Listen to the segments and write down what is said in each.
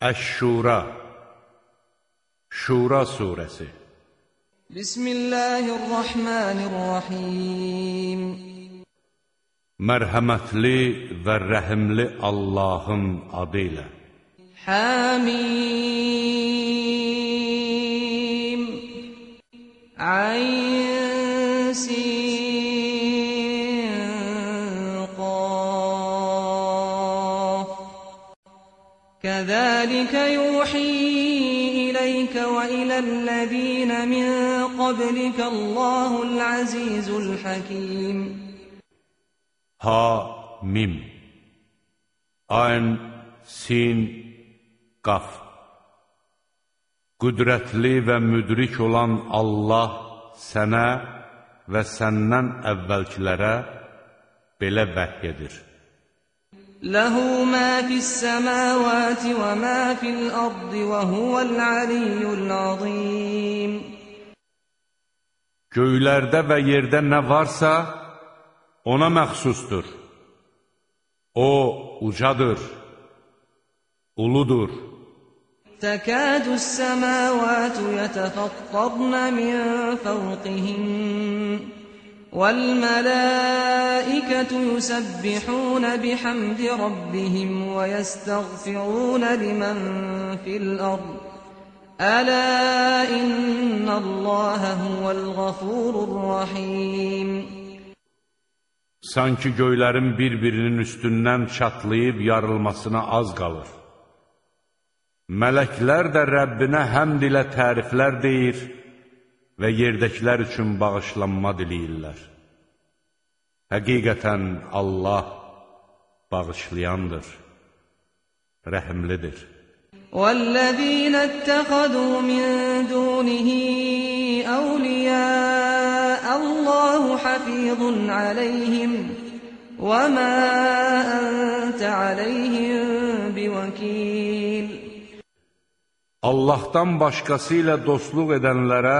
Əş-Şura Şura surəsi Bismillahirrahmanirrahim Mərhəmətli və rəhimli Allahın adı ilə Hamim Ayn Sin كذلك يوحي إليك وإلى الذين من قبلك الله العزيز الحكيم Ha Mim Ayn Sin Qaf Qüdrətli və müdrik olan Allah sənə və səndən əvvəlkilərə belə vəhy edir. له ما في السماوات وما في الأرض وهو العلي العظيم Göylərdə və yerdə nə varsa, ona məxsusdur. O, ucadır, uludur. تكاد السماوات يتفطرن من فوقهن والملائكة يسبحون بحمد ربهم ويستغفرون لمن في الأرض ألا إن الله هو الغفور الرحيم Sanki göylərin bir-birinin üstündən çatlayıb yarılmasına az qalır. Mələklər də Rəbbinə həmd ilə təriflər deyir və yerdəkilər üçün bağışlanma diləyirlər. Həqiqətən Allah bağışlayandır, rəhimlidir. والذين اتخذوا من دونه أولياء الله حفيظ عليهم وما أنت عليهم بوكيل Allahdan başqası ilə dostluq edənlərə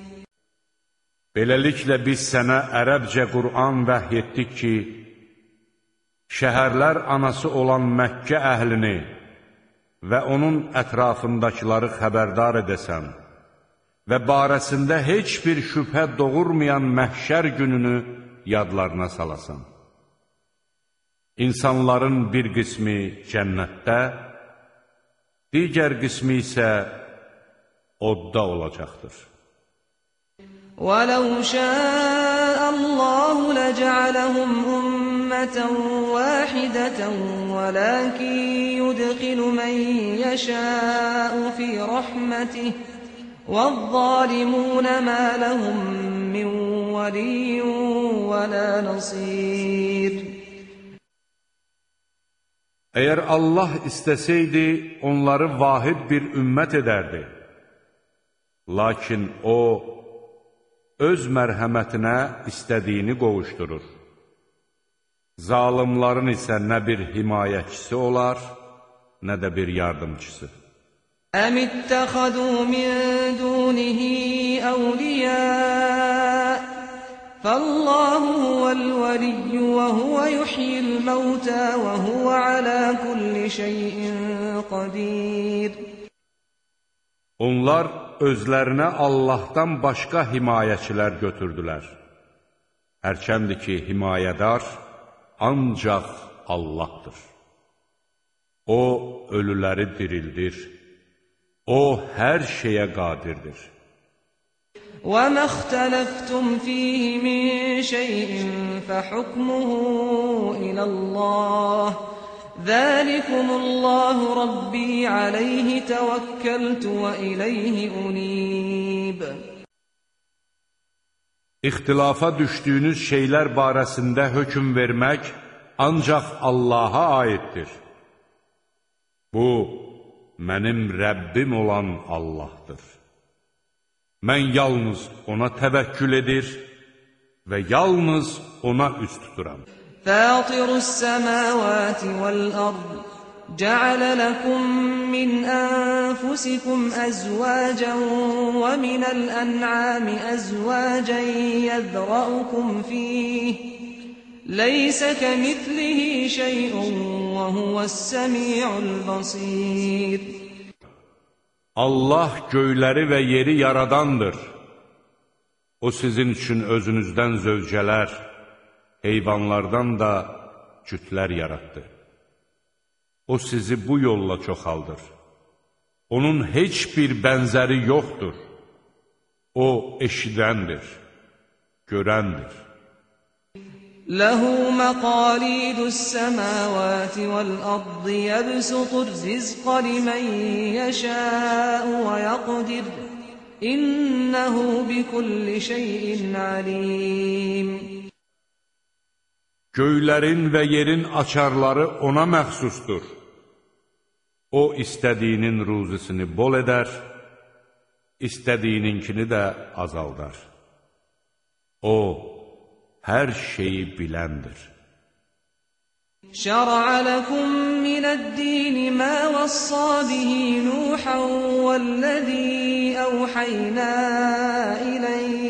Beləliklə biz sənə ərəbcə Qur'an vəhy etdik ki, şəhərlər anası olan Məkkə əhlini və onun ətrafındakıları xəbərdar edəsən və barəsində heç bir şübhə doğurmayan məhşər gününü yadlarına salasan. İnsanların bir qismi cənnətdə, digər qismi isə odda olacaqdır. ولو شاء الله لجعلهم أمة واحدة ولكن يدخل من يشاء في رحمته والظالمون ما لهم من ولي ولا نصير Əgər Allah istəsəydi, onları vahid bir ümmət edərdi. Lakin O, öz mərhəmətinə istədiyini qovuşdurur. Zalimların isə nə bir himayəçisi olar, nə də bir yardımçısı. Əm ittəxədu min dunihi əvliyə Fəllahu vəl-vəliyyü və huvə yuhyil məvtə və huvə alə kulli şeyin qadir Onlar özlərinə Allahdan başqa himayəçilər götürdülər. Hərçəndir ki, himayədar ancaq Allahdır. O, ölüləri dirildir. O, hər şeyə qadirdir. وما اختلفتم فيه من شيء فحكمه إلى الله Zəlikumullahu Rabbi aleyhi təvəkkəltu və ileyhi unib. İxtilafa düşdüyünüz şeylər barəsində hökm vermək ancaq Allaha aiddir. Bu, mənim Rəbbim olan Allahdır. Mən yalnız ona təvəkkül edir və yalnız ona üst tuturam. فاطر السماوات والأرض جعل لكم من أنفسكم أزواجا ومن الأنعام أزواجا يذرأكم فيه ليس كمثله شيء وهو السميع البصير الله göyləri və yeri yaradandır. O sizin üçün özünüzdən zövcələr, heyvanlardan da cütlər yaratdı. O sizi bu yolla çoxaldır. Onun heç bir bənzəri yoxdur. O eşidəndir, görəndir. Ləhu məqalidus səməvati vəl-ardı yəbsutur rizqa limən yəşəu və yəqdir. İnnəhu bikulli şeyin alim. Göylərin və yerin açarları ona məxsusdur. O, istədiyinin ruzisini bol edər, istədiyininkini də azaldar. O, hər şeyi biləndir. شرع لكم من الدين ما وصى به نوحا والذي أوحينا إليك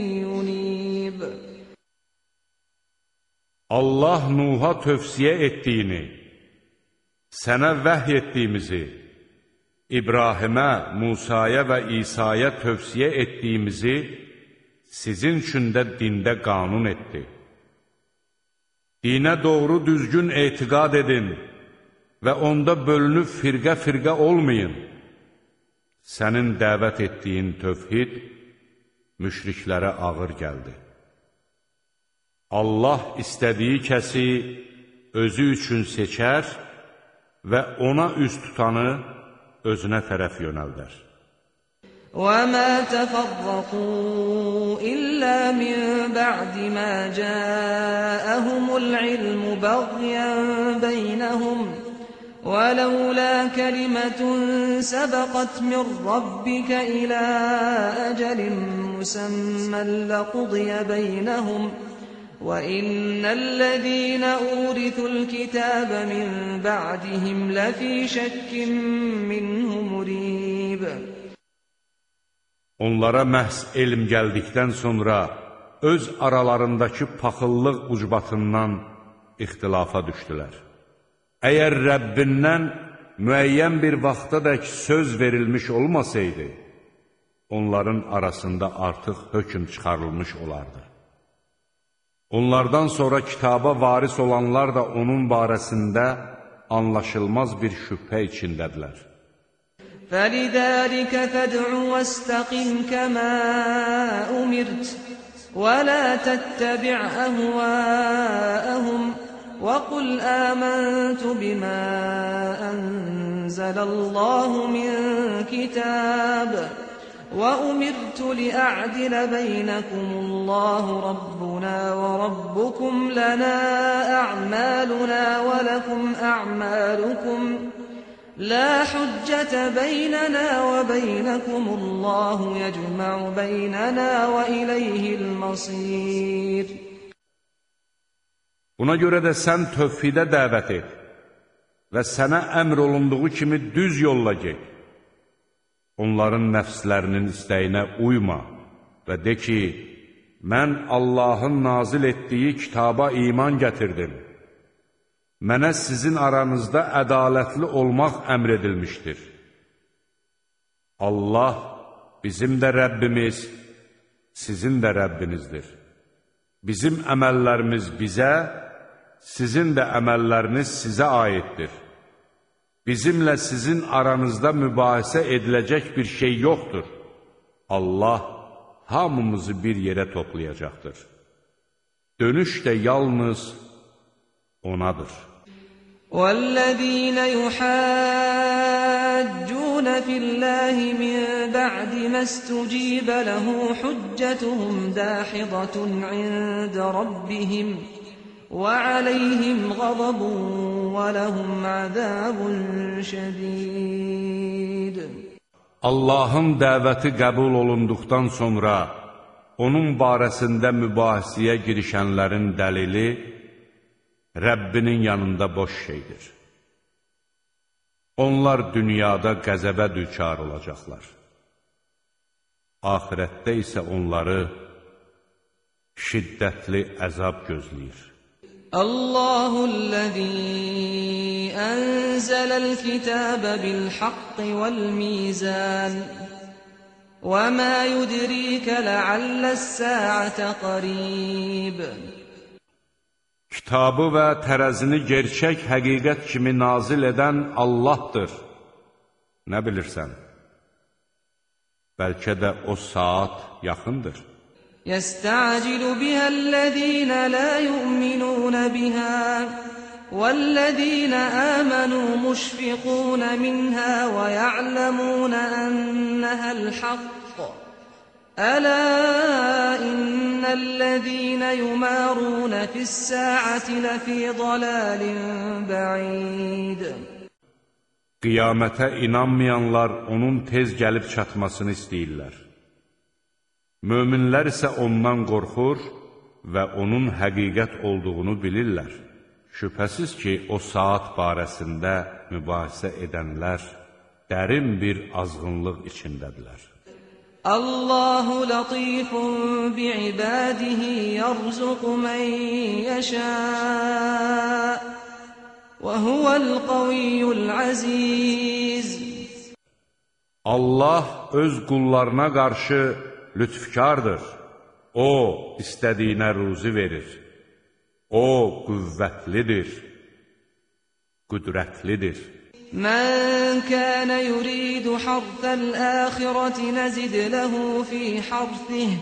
Allah Nuha tövsiyə etdiyini, sənə vəhy etdiyimizi, İbrahimə, Musaya və İsa'ya tövsiyə etdiyimizi sizin üçün də dində qanun etdi. Dinə doğru düzgün etiqad edin və onda bölünüb firqə-firqə olmayın. Sənin dəvət etdiyin tövhid müşriklərə ağır gəldi. Allah istədiyi kəsi özü üçün seçər və ona üst tutanı özünə tərəf yönəldər. وَمَا تَفَرَّقُوا إِلَّا مِنْ بَعْدِ مَا جَاءَهُمُ الْعِلْمُ بَغْيًا بَيْنَهُمْ وَلَوْلَا كَلِمَةٌ سَبَقَتْ مِنْ رَبِّكَ إِلَى أَجَلٍ مُسَمًّى لَقُضِيَ بَيْنَهُمْ ۗ وَإِنَّ الَّذِينَ أُورِثُوا الْكِتَابَ مِنْ بَعْدِهِمْ لَفِي شَكٍّ مِّنْهُ مُرِيبٍ Onlara məhz elm gəldikdən sonra öz aralarındakı paxıllıq ucbatından ixtilafa düşdülər. Əgər Rəbbindən müəyyən bir vaxtadək söz verilmiş olmasaydı, onların arasında artıq hökm çıxarılmış olardı. Onlardan sonra kitaba varis olanlar da onun barəsində anlaşılmaz bir şübhə içindədirlər. فَلِذَٰلِكَ فَادْعُ وَاسْتَقِمْ كَمَا أُمِرْتَ وَلَا تَتَّبِعْ أَهْوَاءَهُمْ وَقُلْ آمَنْتُ بِمَا أَنزَلَ اللَّهُ مِنْ كِتَابٍ وأمرت لأعدل بينكم الله ربنا وربكم لنا أعمالنا ولكم أعمالكم لا حجة بيننا وبينكم الله يجمع بيننا وإليه المصير Buna görə də sən tövhidə dəvət et və sənə əmr olunduğu kimi düz yolla get. Onların nəfslərinin istəyinə uyma və de ki, mən Allahın nazil etdiyi kitaba iman gətirdim. Mənə sizin aranızda ədalətli olmaq əmr edilmişdir. Allah bizim də Rəbbimiz, sizin də Rəbbinizdir. Bizim əməllərimiz bizə, sizin də əməlləriniz sizə aiddir. Bizimlə sizin aranızda mübahisə ediləcək bir şey yoxdur. Allah hamımızı bir yerə toplayacaqdır. Dönüş də yalnız Onadır. وَالَّذِينَ يُحَاجُّونَ فِي اللَّهِ مِن بَعْدِ مَا اسْتُجِيبَ لَهُ حُجَّتُهُمْ دَاحِضَةٌ عِندَ رَبِّهِمْ وَعَلَيْهِمْ غَضَبٌ وَلَهُمْ عَذَابٌ شَدِيدٌ Allahın dəvəti qəbul olunduqdan sonra onun barəsində mübahisəyə girişənlərin dəlili Rəbbinin yanında boş şeydir. Onlar dünyada qəzəbə düçar olacaqlar. Ahirətdə isə onları şiddətli əzab gözləyir. الله الذي أنزل الكتاب بالحق والميزان وما يدريك لعل الساعة قريب Kitabı və tərəzini gerçək həqiqət kimi nazil edən Allahdır. Nə bilirsən? Bəlkə də o saat yaxındır. يستعجل بها الذين لا يؤمنون بها والذين آمنوا مشفقون منها ويعلمون أنها الحق ألا إن الذين يمارون في الساعة لفي ضلال بعيد Qiyamətə inanmayanlar onun tez gəlib çatmasını istəyirlər. Möminlər isə ondan qorxur və onun həqiqət olduğunu bilirlər. Şübhəsiz ki, o saat barəsində mübahisə edənlər dərin bir azğınlıq içindədirlər. Allahu latifun bi'ibadihi yarzuqu men yasha və huvel qaviyyul aziz Allah öz qullarına qarşı lütfkardır. O, istədiyinə ruzi verir. O, qüvvətlidir, qüdrətlidir. Mən kənə yuridu harfəl əxirəti nəzid ləhu fi harfih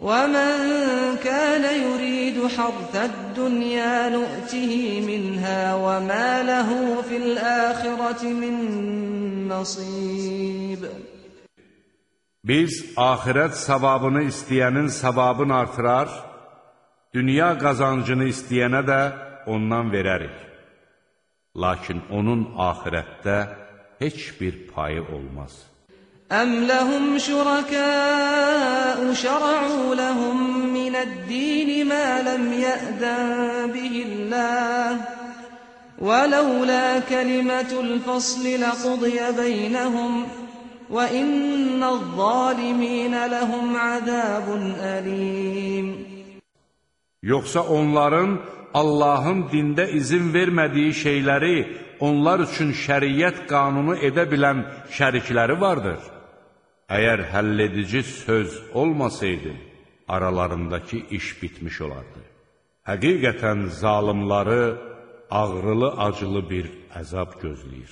ومن كان يريد حرث الدنيا نؤته منها وما له في الآخرة من نصيب Biz axirət savabını istəyənin savabını artırar, dünya qazancını istəyənə də ondan verərik. Lakin onun axirətdə heç bir payı olmaz. Əm ləhum şurakəu şəra'u ləhum minəd-dini mə ləm yə'dən bihilləh وَلَوْلَا كَلِمَةُ الْفَصْلِ لَقُضِيَ بَيْنَهُمْ وَإِنَّ الظَّالِمِينَ لَهُمْ عَذَابٌ أَلِيمٌ Yoxsa onların Allahın dində izin vermədiyi şeyləri onlar üçün şəriət qanunu edə bilən şərikləri vardır. Əgər həlledici söz olmasaydı, aralarındakı iş bitmiş olardı. Həqiqətən zalimları ağrılı-acılı bir əzab gözləyir.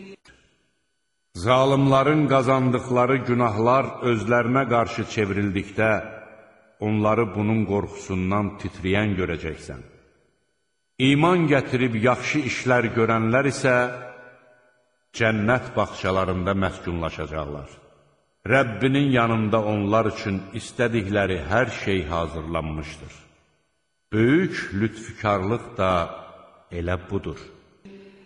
Zalimların qazandıqları günahlar özlərinə qarşı çevrildikdə, onları bunun qorxusundan titrəyən görəcəksən. İman gətirib yaxşı işlər görənlər isə cənnət baxçalarında məskunlaşacaqlar. Rəbbinin yanında onlar üçün istədikləri hər şey hazırlanmışdır. Böyük lütfükarlıq da elə budur.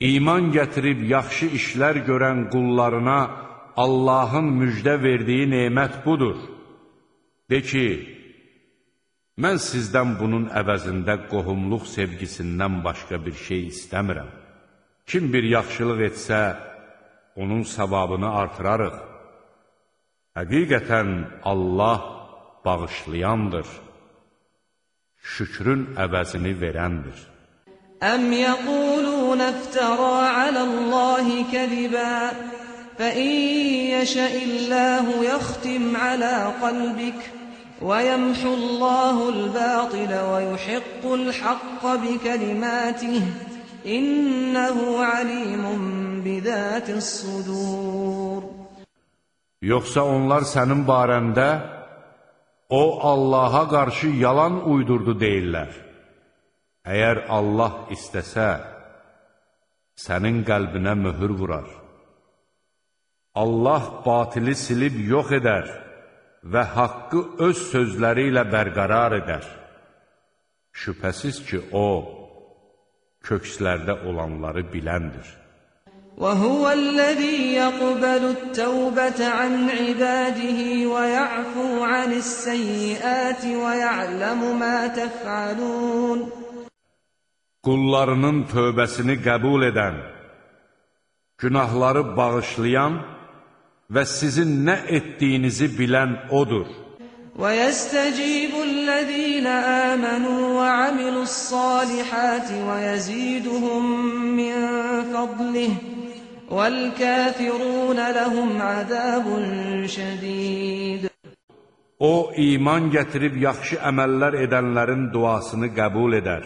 İman gətirib yaxşı işlər görən qullarına Allahın müjdə verdiyi nemət budur. De ki, mən sizdən bunun əvəzində qohumluq sevgisindən başqa bir şey istəmirəm. Kim bir yaxşılıq etsə, onun savabını artırarıq. Həqiqətən Allah bağışlayandır, şükrün əvəzini verəndir. أم يقولون افترى على الله كذبا فإن يشأ الله يختم على قلبك ويمحو الله الباطل ويحق الحق بكلماته إنه عليم بذات الصدور Yoxsa onlar sənin barəndə o Allaha qarşı yalan uydurdu deyirlər. Əgər Allah istəsə, sənin qəlbinə möhür vurar. Allah batili silib yox edər və haqqı öz sözləri ilə bərqərar edər. Şübhəsiz ki, O, kökslərdə olanları biləndir. وهو الذي يقبل التوبة عن عباده ويعفو عن السيئات ويعلم ما تفعلون Qullarının tövbəsini qəbul edən, günahları bağışlayan və sizin nə etdiyinizi bilən O'dur. ويستجيب الذين آمنوا وعملوا الصالحات ويزيدهم من فضله والكافرون لهم عذاب شديد O, iman gətirib yaxşı əməllər edənlərin duasını qəbul edər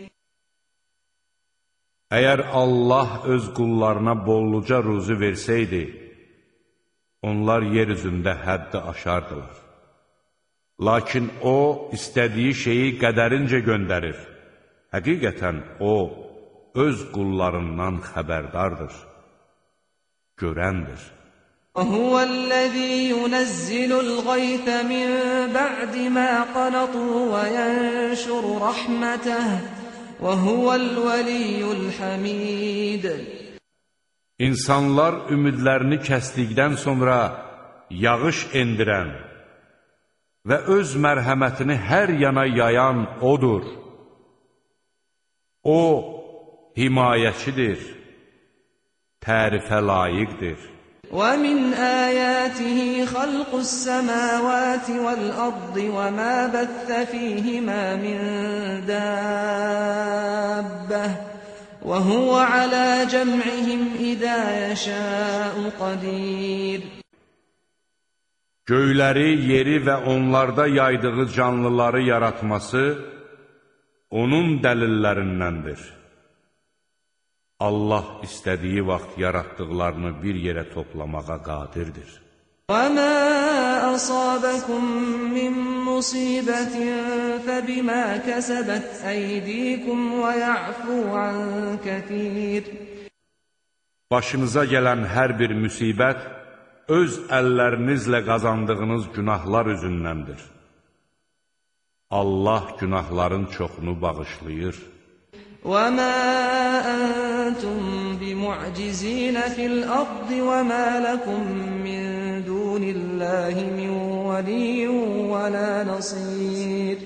Əgər Allah öz qullarına bolluca ruzu versəydi, onlar yer üzündə həddi aşardılar. Lakin O, istədiyi şeyi qədərincə göndərir. Həqiqətən O, öz qullarından xəbərdardır, görəndir. وهو الذي ينزل الغيث من بعد ما قنطوا وينشر رحمته وهو الولي الحميد İnsanlar ümidlərini kəsdikdən sonra yağış endirən və öz mərhəmətini hər yana yayan O'dur. O, himayəçidir, tərifə layiqdir. ومن آياته خلق السماوات والأرض وما بث فيهما من دابة وهو على جمعهم إذا يشاء قدير Göyləri, yeri və onlarda yaydığı canlıları yaratması onun dəlillərindəndir. Allah istədiyi vaxt yaratdıqlarını bir yerə toplamağa qadirdir. وما أصابكم من مصيبة فبما كسبت أيديكم ويعفو عن كثير Başınıza gələn hər bir müsibət öz əllərinizlə qazandığınız günahlar üzündəndir. Allah günahların çoxunu bağışlayır. وما أنتم بمعجزين في الأرض وما لكم من دون الله من ولي ولا نصير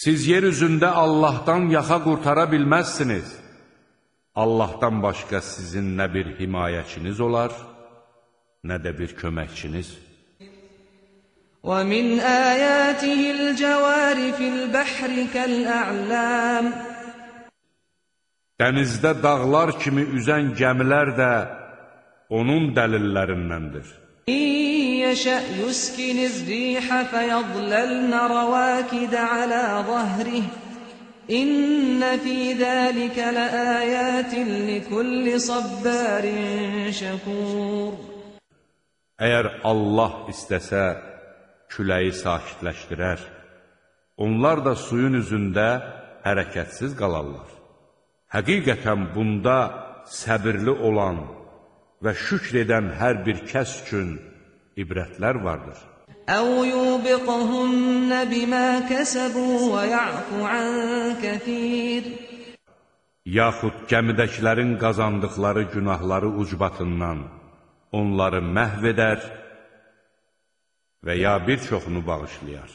Siz yer üzündə Allahdan yaxa qurtara bilməzsiniz. Allahdan başqa sizin nə bir himayəçiniz olar, nə də bir köməkçiniz. ومن آياته الجوار في البحر كالأعلام Dənizdə dağlar kimi üzən gəmilər də onun dəlillərindəndir. إن يشأ يسكن الريح فيظللن رواكد على ظهره إن في ذلك لآيات لكل صبار شكور Əgər Allah istəsə, küləyi sakitləşdirər. Onlar da suyun üzündə hərəkətsiz qalarlar. Həqiqətən bunda səbirli olan və şükr edən hər bir kəs üçün ibrətlər vardır. أو يوبقهن بما كسبوا ويعفو عن كثير Yaxud gəmidəkilərin qazandıqları günahları ucbatından onları məhv edər və ya bir çoxunu bağışlayar.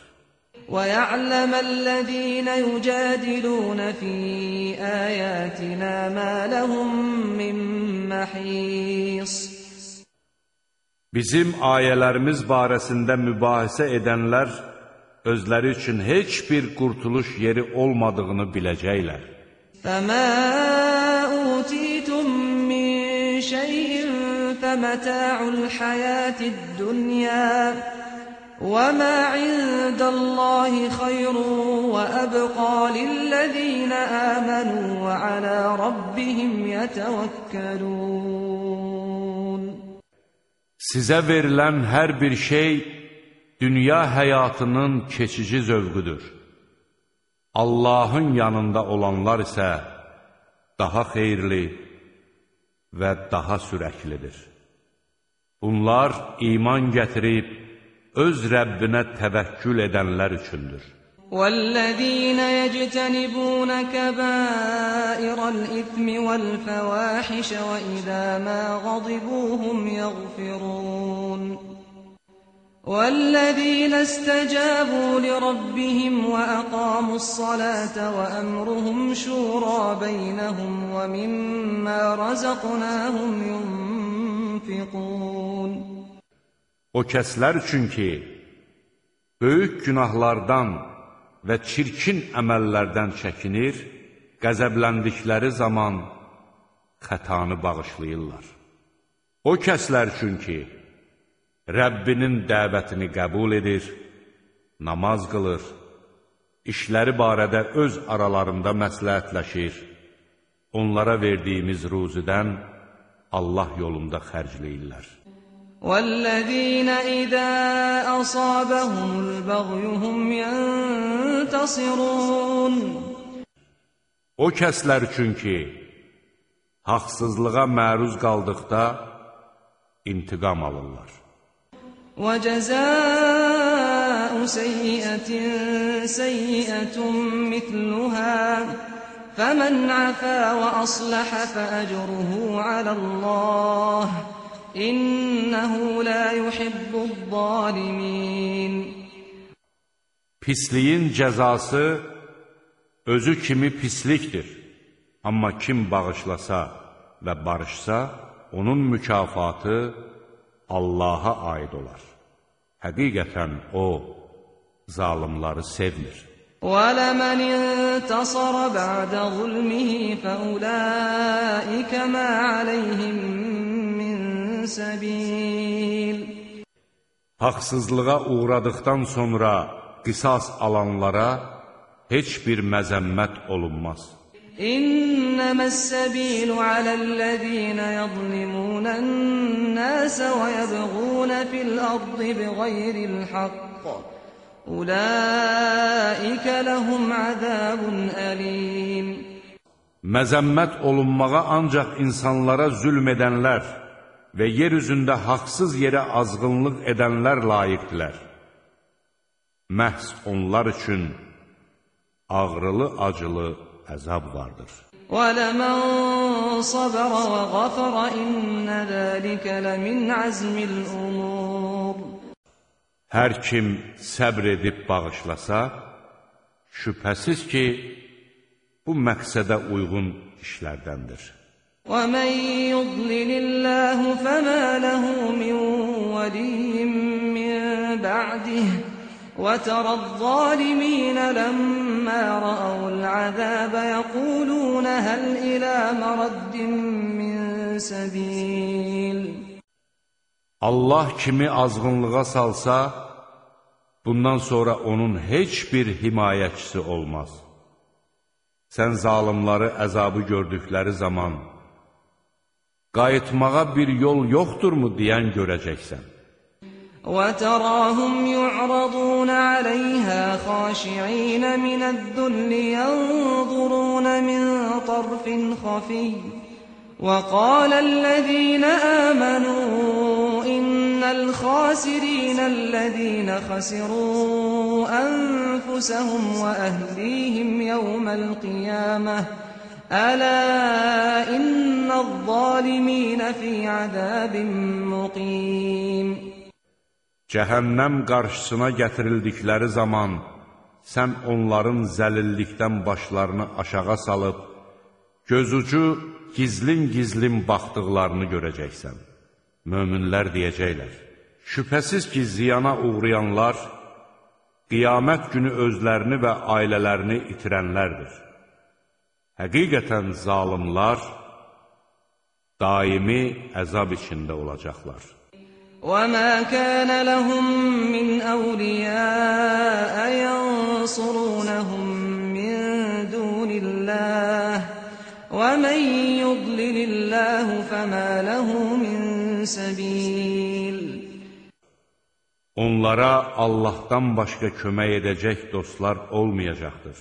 ويعلم الذين يجادلون في آياتنا ما لهم من محيص Bizim ayələrimiz barəsində mübahisə edənlər özləri üçün heç bir qurtuluş yeri olmadığını biləcəklər. فما أوتيتم من شيء فمتاع الحياة الدنيا وما عند الله خير وأبقى للذين آمنوا وعلى ربهم يتوكلون Sizə verilən hər bir şey dünya həyatının keçici zövqüdür. Allahın yanında olanlar isə daha xeyirli və daha sürəklidir. Bunlar iman gətirib, öz Rəbbinə təvəkkül edənlər üçündür. والذين يجتنبون كبائر الإثم والفواحش وإذا ما غضبوا هم يغفرون والذين استجابوا لربهم وأقاموا الصلاة وأمرهم شورى بينهم ومما رزقناهم ينفقون O kəslər üçün ki, böyük günahlardan və çirkin əməllərdən çəkinir, qəzəbləndikləri zaman xətanı bağışlayırlar. O kəslər üçün ki, Rəbbinin dəvətini qəbul edir, namaz qılır, işləri barədə öz aralarında məsləhətləşir, onlara verdiyimiz ruzidən Allah yolunda xərcləyirlər. والذين إذا أصابهم البغي هم ينتصرون O kəslər üçün ki, haqsızlığa məruz qaldıqda intiqam alırlar. وجزاء سيئة سيئة مثلها فمن عفا وأصلح فأجره على الله İnnehu la yuhibbuz zalimin Pisliyin cəzası özü kimi pislikdir. Amma kim bağışlasa və barışsa, onun mükafatı Allaha aid olar. Həqiqətən O, zalimları sevmir. وَلَمَنِ انْتَصَرَ بَعْدَ ظُلْمِهِ فَأُولَٰئِكَ مَا عَلَيْهِمْ سَبِيلٍ Haqsızlığa uğradıqdan sonra qisas alanlara heç bir məzəmmət olunmaz. İnnəməs-səbilu aləl-ləzīnə yəzlimunən-nəsə və yəbğunə fil-ardı biğayril-haqq. Ulaikə ləhum əzəbun əlim. Məzəmmət olunmağa ancaq insanlara zülm edənlər, və yer üzündə haqsız yerə azğınlıq edənlər layiqdilər. Məhz onlar üçün ağrılı-acılı əzab vardır. وَلَمَنْ صَبَرَ وَغَفَرَ إِنَّ ذَلِكَ لَمِنْ عَزْمِ الْأُمُورِ Hər kim səbr edib bağışlasa, şübhəsiz ki, bu məqsədə uyğun işlərdəndir. ومن يضلل الله فما له من ولي من بعده وترى الظالمين لما رأوا العذاب يقولون هل إلى مرد من سبيل Allah kimi azğınlığa salsa, bundan sonra onun heç bir himayəçisi olmaz. Sən zalimları əzabı gördükləri zaman, qayıtmağa bir yol yoxdurmu deyən görəcəksən. وتراهم يعرضون عليها خاشعين من الذل ينظرون من طرف خفي وقال الذين آمنوا إن الخاسرين الذين خسروا أنفسهم وأهليهم يوم القيامة Ələ innəz-zaliminə fi azabin muqim. Cəhənnəm qarşısına gətirildikləri zaman sən onların zəlillikdən başlarını aşağı salıb gözucu gizlin-gizlin baxdıqlarını görəcəksən. Möminlər deyəcəklər: Şübhəsiz ki, ziyana uğrayanlar qiyamət günü özlərini və ailələrini itirənlərdir. Həqiqətən zalimlar daimi əzab içində olacaqlar. وما كان لهم من أولياء ينصرونهم من دون الله ومن يضلل الله فما له من سبيل Onlara Allahdan başqa kömək edəcək dostlar olmayacaqdır.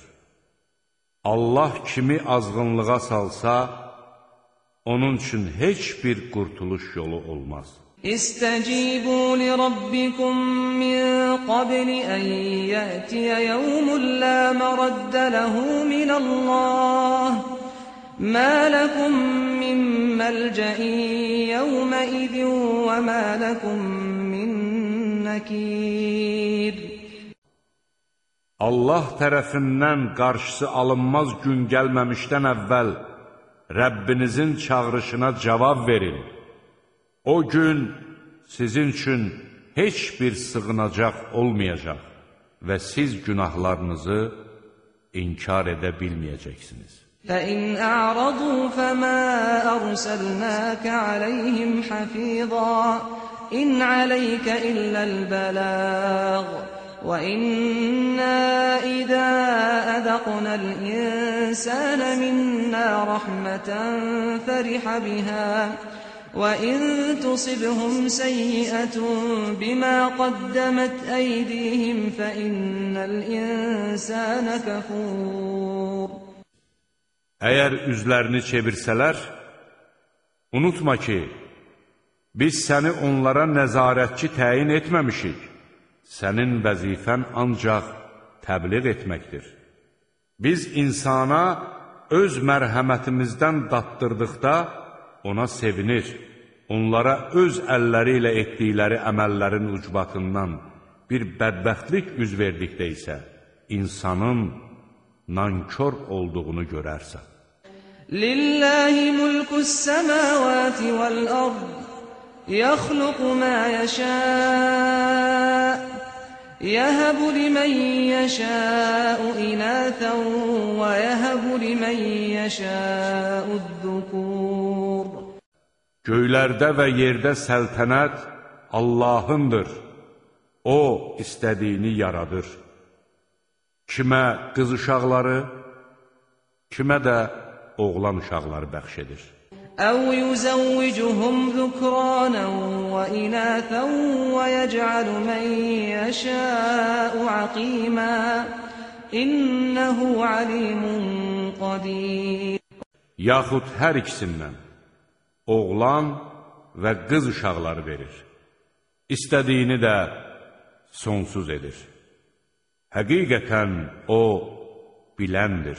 Allah kimi azğınlığa salsa, onun üçün heç bir qurtuluş yolu olmaz. استجيبوا لربكم من قبل أن يأتي يوم لا مرد له من الله ما لكم من ملجأ يومئذ وما لكم من نكير Allah tərəfindən qarşısı alınmaz gün gəlməmişdən əvvəl Rəbbinizin çağırışına cavab verin. O gün sizin üçün heç bir sığınacaq olmayacaq və siz günahlarınızı inkar edə bilməyəcəksiniz. فَإِنْ أَعْرَضُوا فَمَا أَرْسَلْنَاكَ عَلَيْهِمْ حَفِيظًا إِنْ عَلَيْكَ إِلَّا الْبَلَاغُ وَإِنَّا إِذَا أَذَقْنَا الْإِنسَانَ مِنَّا رَحْمَةً فَرِحَ بِهَا وَإِن تُصِبْهُمْ سَيِّئَةٌ بِمَا قَدَّمَتْ أَيْدِيهِمْ فَإِنَّ الْإِنسَانَ كَفُورٌ Əgər üzlərini çevirsələr, unutma ki, biz səni onlara nəzarətçi təyin etməmişik. Sənin vəzifən ancaq təbliğ etməkdir. Biz insana öz mərhəmətimizdən dattırdıqda, ona sevinir, onlara öz əlləri ilə etdikləri əməllərin ucbatından bir bədbəxtlik üz verdikdə isə insanın nankör olduğunu görərsən. Lillahi mulkus semavati vel ard yakhluqu ma yasha يهب لمن يشاء إناثا ويهب لمن يشاء الذكور Göylərdə və yerdə səltənət Allahındır. O, istədiyini yaradır. Kimə qız uşaqları, kimə də oğlan uşaqları bəxş edir. أو يزوجهم ذكرانا وإناثا ويجعل من يشاء عقيما إنه عليم قدير Yaxud hər ikisindən oğlan və qız uşaqları verir. İstədiyini də sonsuz edir. Həqiqətən O biləndir.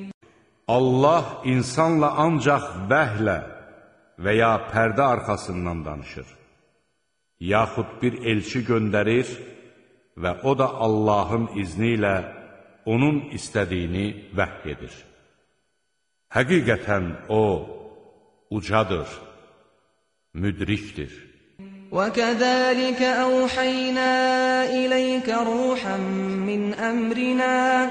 Allah insanla ancaq vəhlə və ya pərdə arxasından danışır. Yaxud bir elçi göndərir və o da Allahın izni ilə onun istədiyini vəhy edir. Həqiqətən O, ucadır, müdrikdir. وكذلك أوحينا إليك روحا من أمرنا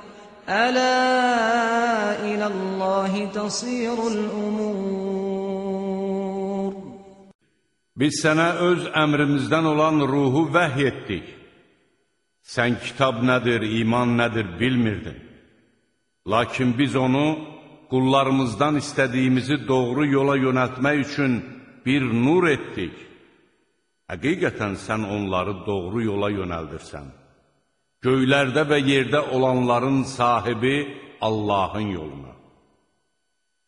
Ələ iləllahi tasirul umur. Biz sənə öz əmrimizdən olan ruhu vəhy etdik. Sən kitab nədir, iman nədir bilmirdin. Lakin biz onu qullarımızdan istədiyimizi doğru yola yönətmək üçün bir nur etdik. Həqiqətən sən onları doğru yola yönəldirsən. Göylərdə və yerdə olanların sahibi Allahın yoluna.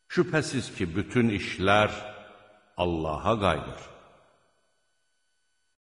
Şübhəsiz ki, bütün işlər Allaha qayıdır.